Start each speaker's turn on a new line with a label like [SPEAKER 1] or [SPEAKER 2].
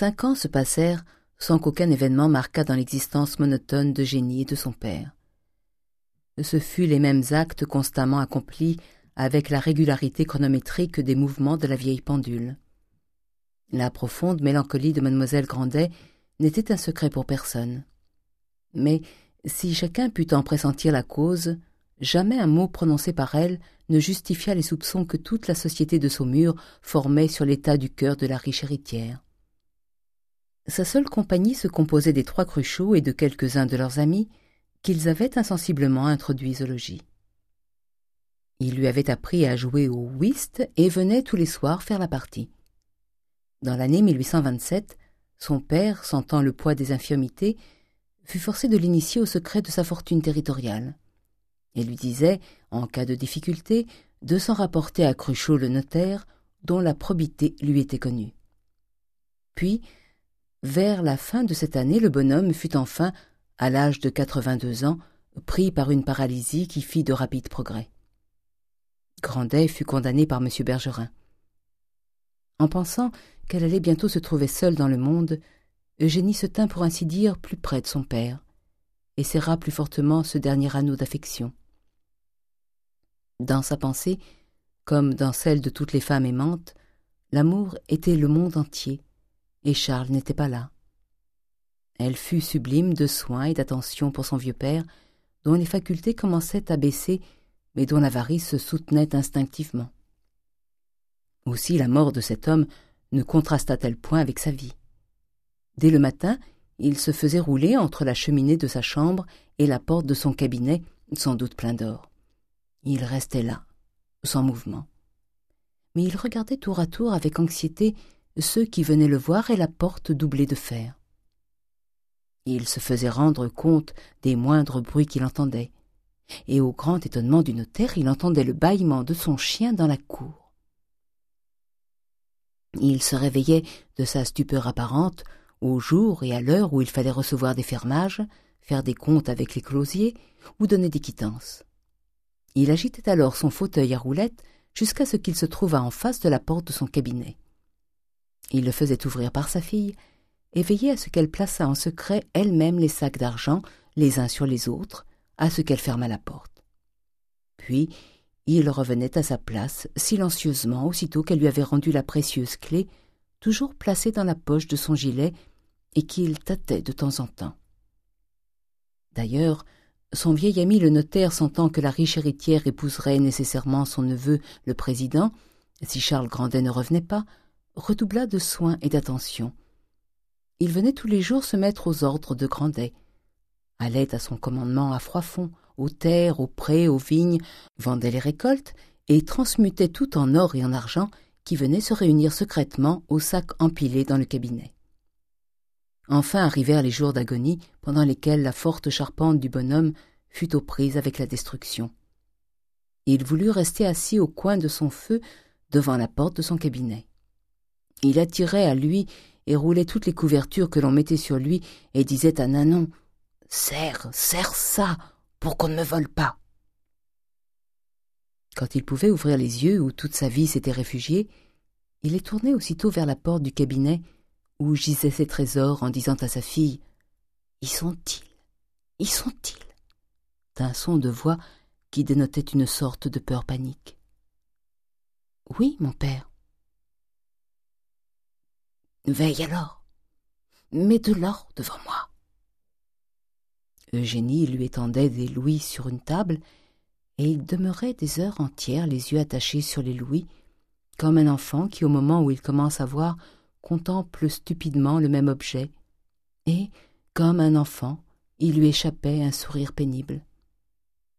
[SPEAKER 1] Cinq ans se passèrent sans qu'aucun événement marquât dans l'existence monotone d'Eugénie et de son père. Ce fut les mêmes actes constamment accomplis avec la régularité chronométrique des mouvements de la vieille pendule. La profonde mélancolie de mademoiselle Grandet n'était un secret pour personne. Mais si chacun put en pressentir la cause, jamais un mot prononcé par elle ne justifia les soupçons que toute la société de Saumur formait sur l'état du cœur de la riche héritière. Sa seule compagnie se composait des trois Cruchot et de quelques-uns de leurs amis qu'ils avaient insensiblement introduits au logis. Il lui avait appris à jouer au whist et venait tous les soirs faire la partie. Dans l'année 1827, son père, sentant le poids des infirmités, fut forcé de l'initier au secret de sa fortune territoriale et lui disait, en cas de difficulté, de s'en rapporter à Cruchot le notaire, dont la probité lui était connue. Puis, vers la fin de cette année, le bonhomme fut enfin, à l'âge de quatre-vingt-deux ans, pris par une paralysie qui fit de rapides progrès. Grandet fut condamné par M. Bergerin. En pensant qu'elle allait bientôt se trouver seule dans le monde, Eugénie se tint pour ainsi dire plus près de son père, et serra plus fortement ce dernier anneau d'affection. Dans sa pensée, comme dans celle de toutes les femmes aimantes, l'amour était le monde entier, et Charles n'était pas là. Elle fut sublime de soins et d'attention pour son vieux père, dont les facultés commençaient à baisser, mais dont l'avarice se soutenait instinctivement. Aussi la mort de cet homme ne contrasta-t-elle point avec sa vie. Dès le matin, il se faisait rouler entre la cheminée de sa chambre et la porte de son cabinet, sans doute plein d'or. Il restait là, sans mouvement. Mais il regardait tour à tour avec anxiété ceux qui venaient le voir et la porte doublée de fer. Il se faisait rendre compte des moindres bruits qu'il entendait, et au grand étonnement du notaire, il entendait le bâillement de son chien dans la cour. Il se réveillait de sa stupeur apparente au jour et à l'heure où il fallait recevoir des fermages, faire des comptes avec les closiers ou donner des quittances. Il agitait alors son fauteuil à roulettes jusqu'à ce qu'il se trouvât en face de la porte de son cabinet. Il le faisait ouvrir par sa fille et veillait à ce qu'elle plaçât en secret elle-même les sacs d'argent les uns sur les autres, à ce qu'elle fermât la porte. Puis il revenait à sa place silencieusement aussitôt qu'elle lui avait rendu la précieuse clé, toujours placée dans la poche de son gilet et qu'il tâtait de temps en temps. D'ailleurs, son vieil ami le notaire, sentant que la riche héritière épouserait nécessairement son neveu le président, si Charles Grandet ne revenait pas, redoubla de soins et d'attention. Il venait tous les jours se mettre aux ordres de Grandet, allait à son commandement à Froidfond, aux terres, aux prés, aux vignes, vendait les récoltes et transmutait tout en or et en argent qui venait se réunir secrètement aux sacs empilés dans le cabinet. Enfin arrivèrent les jours d'agonie pendant lesquels la forte charpente du bonhomme fut aux prises avec la destruction. Il voulut rester assis au coin de son feu devant la porte de son cabinet. Il attirait à lui et roulait toutes les couvertures que l'on mettait sur lui et disait à Nanon « Serre, serre ça, pour qu'on ne me vole pas !» Quand il pouvait ouvrir les yeux où toute sa vie s'était réfugiée, il les tournait aussitôt vers la porte du cabinet où gisaient ses trésors en disant à sa fille « Y sont-ils? Y sont-ils » d'un son de voix qui dénotait une sorte de peur panique. « Oui, mon père. »« Veille alors. Mets de l'or devant moi. » Eugénie lui étendait des louis sur une table, et il demeurait des heures entières les yeux attachés sur les louis, comme un enfant qui, au moment où il commence à voir, contemple stupidement le même objet, et, comme un enfant, il lui échappait un sourire pénible.